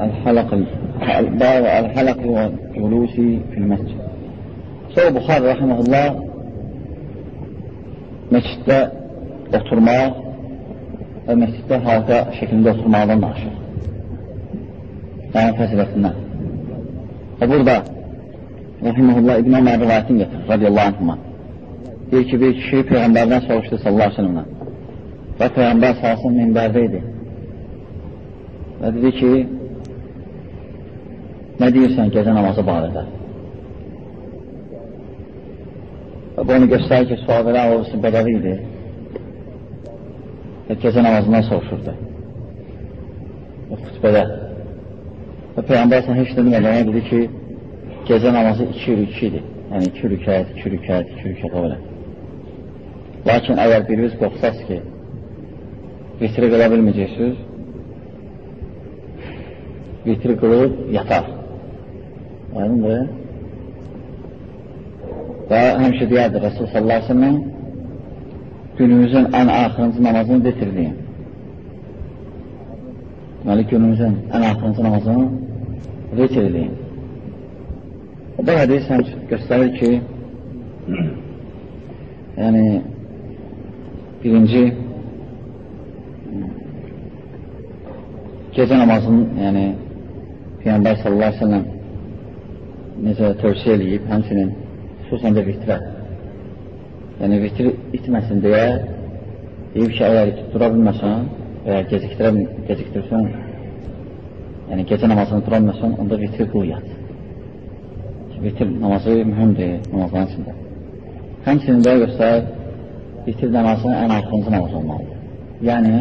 الحلق باب الحلق والجلوس في المسجد Sonra Buxar rəhməhullah məsciddə oturmaq və məsciddə halqa şəklində oturmaqdan danışır. Dayan fəzilətindən. Və burada Rəhməhullah İbn Ömər rivayətini getirir, radiyallahu anhuma. Deyir ki, bir kişi Peyğəmbərdən soruşdu sallallahu aleyhi ve sellemdən. Və Peyğəmbər salsın minbərdə idi. Və dedi ki, nə deyirsən gecə namazı barədə? Və bu onu göstərir ki, sual verən olursun bədəvi idi. Və gecə namazından soruşurdu. Və xütbədə. Və Peyğəmbər sən heç demədən dedi ki, gecə namazı iki rükidir. Yəni iki rükət, iki rükət, iki rükət o belə. Lakin əgər biriniz qorxsaz ki, vitri qıla bilməyəcəksiniz, vitri qılıb yatar. Aydındır. Və həmişə deyərdir Rasul sallallahu aleyhi ve sellem günümüzün ən axırıncı namazını bitirdiyin. Deməli, günümüzün ən axırıncı namazını bitirdiyin. Bu hədis həm göstərir ki, yəni birinci gecə namazının, yəni Peyyambər sallallahu aleyhi ve sellem necə tövsiyə eləyib, həmsinin xüsusən də vitrə. Yəni vitri itməsin deyə deyib ki, əgər tutura bilməsən və ya gecikdirsən, yəni gecə namazını tutura bilməsən, onda vitri qıl yat. Vitr namazı mühümdir namazların içində. Həmçinin də göstərir, vitr namazının ən axırıncı namaz olmalıdır. Yəni,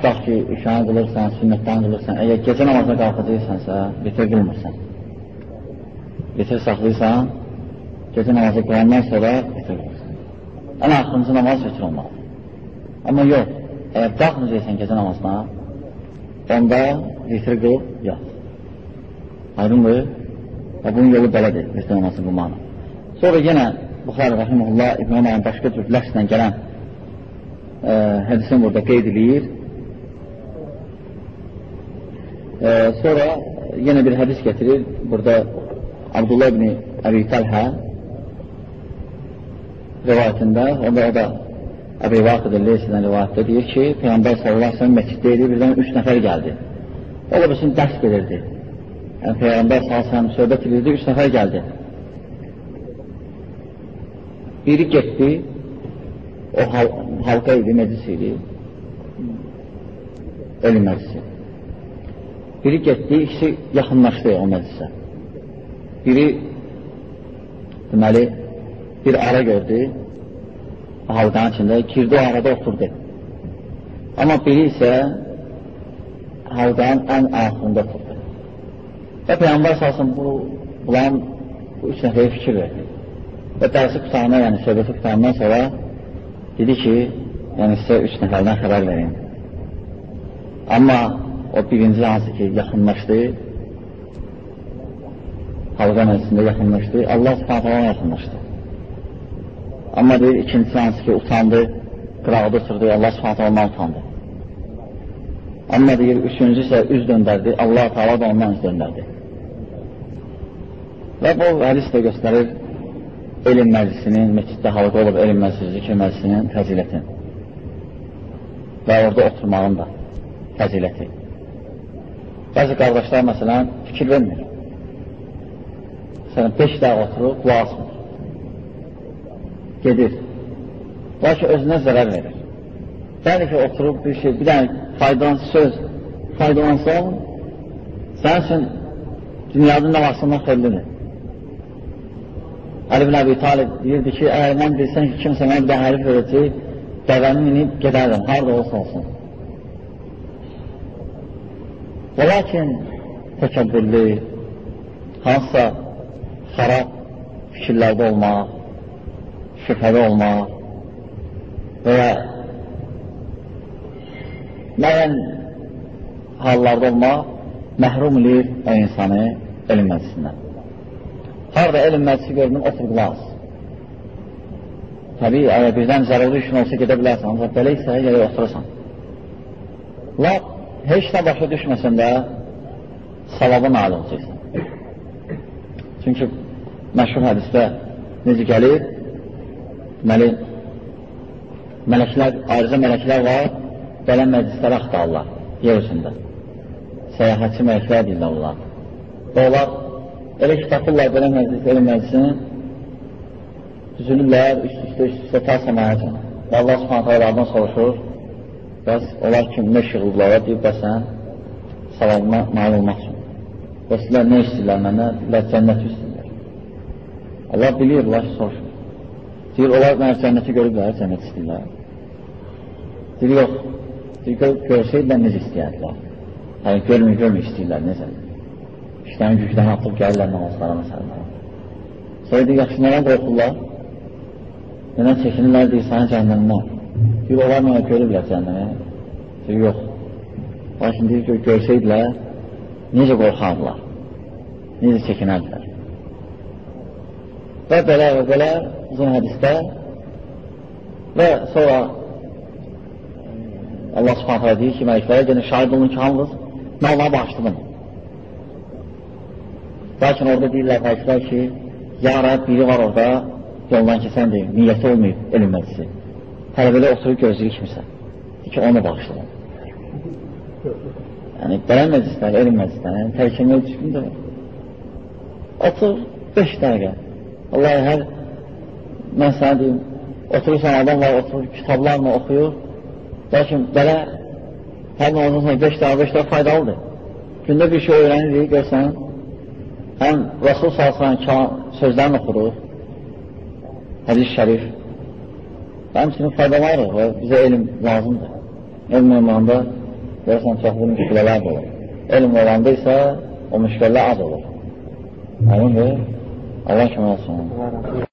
tutaq ki, üşanı qılırsan, sünnətdən qılırsan, əgər gecə namazına qalxacaqsansə, vitr qılmırsan. Vitr saxlayırsan, gecə namazı qılandan sonra vitr qılırsan. Ən axırıncı namaz vitr olmalıdır. Amma yox, əgər qalxmayacaqsan gecə namazına, onda vitr qıl, yox. Aydındır? Və bunun yolu belədir, vitr namazı qılmağına. Sonra yenə Buxarə Rəhimullah İbn Ömərin başqa cür ləfslə gələn e, hədisin burada qeyd edir. E, sonra yenə bir hədis getirir. Burada Abdullah ibn Əbi Təlhə rivayətində, onda o da Əbi Vaqid Elleysidən rivayətdə deyir ki, Peyyambər sallallahu aleyhi ve sellem məsciddə idi, birdən üç nəfər gəldi. O da bizim dərs verirdi. Yəni, Peyyambər sallallahu aleyhi ve sellem söhbət edirdi, üç nəfər gəldi. Biri getdi, o hal halqa idi, meclis idi, elm məclisi. Biri getdi, ikisi yaxınlaşdı o məclisə. Biri, deməli, bir ara gördü, halqanın içində, girdi o arada oturdu. Amma biri isə halqanın ən axırında oturdu. Və Peyyambar salsın bu, bulan bu üç nəfəyə fikir verdi. Və dərsi qutarına, yəni söhbəti qutarından sonra dedi ki, yəni sizə üç nəfərdən xəbər verin. Amma o birinci hansı ki, yaxınlaşdı, halqa məclisində yaxınlaşdı, Allah subhanətələ yaxınlaşdı. Amma deyir, ikincisi hansı ki, utandı, qırağda sırdı, Allah subhanətələ ondan utandı. Amma deyir, üçüncü isə üz döndərdi, Allah taala da ondan üz döndərdi. Və bu hədis də göstərir elm məclisinin, məsciddə halqa olub elm məclisi, zikir məclisinin fəzilətin və orada oturmağın da fəziləti. Bəzi qardaşlar, məsələn, fikir vermir. Məsələn, beş dəqiq oturub, qulaq asmır. Gedir. Lakin özünə zərər verir. Bəli ki, oturub bir şey, bir dənə faydalan söz faydalansan, sənin üçün dünyada nə vaxtından xeyirlidir. Əli bin Əbi Talib deyirdi ki, əgər mən bilsən ki, kimsə mənə bir dənə hərif verəcək, dəvəni minib gedərdim, harada olsa olsun. Və lakin təkəbbürlü, hansısa xarab fikirlərdə olmaq, şübhədə olmaq və ya müəyyən hallarda olmaq məhrum edir o insanı elm məclisindən. Harada elm məclisi görünür, otur qulaq. Təbii, əgər birdən zəruri işin olsa gedə bilərsən, ancaq belə isə gələk oturursan. Lap heç nə başa düşməsən də savabı nail olacaqsan. Çünki məşhur hədisdə necə gəlir? Deməli, mələklər, ayrıca mələklər var, gələn məclisləri axtarırlar yer üzündə. Səyahətçi mələklər deyirlər onlar. Və onlar elə ki, tapırlar belə məclis, elə məclisini düzülürlər, üst-üstə, üst-üstə ta səməyəcən. Və Allah subhanətə alədən soruşur, bəs onlar kim nə şığırlar, deyib, bəs sən savabına nail olmaq üçün. Bəs sizlər nə istəyirlər mənə? Deyirlər, cənnət istəyirlər. Allah bilir, Allah soruşur. Deyir, onlar mənə cənnəti görüblər, cənnət istəyirlər. Deyir, yox. Deyir, gör, görsəydilər, necə istəyərlər. Yəni, görmür, görmür istəyirlər, necə? İşlərin gücdən atıb gəlirlər namazlarına sərlər. Sonra deyir, yaxşı, nədən qorxurlar? Nədən çəkinirlər, deyir, sənə cəhənnəmdən. Deyir, onlar mənə görürlər cəhənnəmə. Deyir, yox. Lakin deyir, gör, görsəydilər, necə qorxardılar, necə çəkinərdilər. Və belə və belə uzun hədisdə və sonra Allah subhanətə deyir ki, mələklərə gəlin şahid olun ki, hamınız mən ona bağışladım. Lakin orada deyirlər mələklər ki, ya Rəbb biri var orada, yoldan keçəndir, niyyəti olmayıb elm məclisi. Hələ belə oturub gözləyir kimsə. Ki, onu bağışladım. Yəni, belə məclislər, elm məclislər, yəni tərkəmək düşkün də otur 5 dəqiqə. Allah hər, mən sənə deyim, oturursan adamlar, oturur, kitablarla oxuyur. Lakin belə hər nə olursa 5 dəqiqə, 5 dəqiqə faydalıdır. Gündə bir şey öyrənirik, görsən, həm Rasul salsan sözlərini oxurur, hədis şərif, və həmçinin faydalarıq və bizə elm lazımdır. Elm olmanda görürsən, çoxlu müşkilələr olur. Elm olanda isə o müşkilələr az olur. Aydındır? Allah kimi olsun.